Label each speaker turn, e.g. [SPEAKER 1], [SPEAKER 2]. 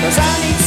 [SPEAKER 1] Cause I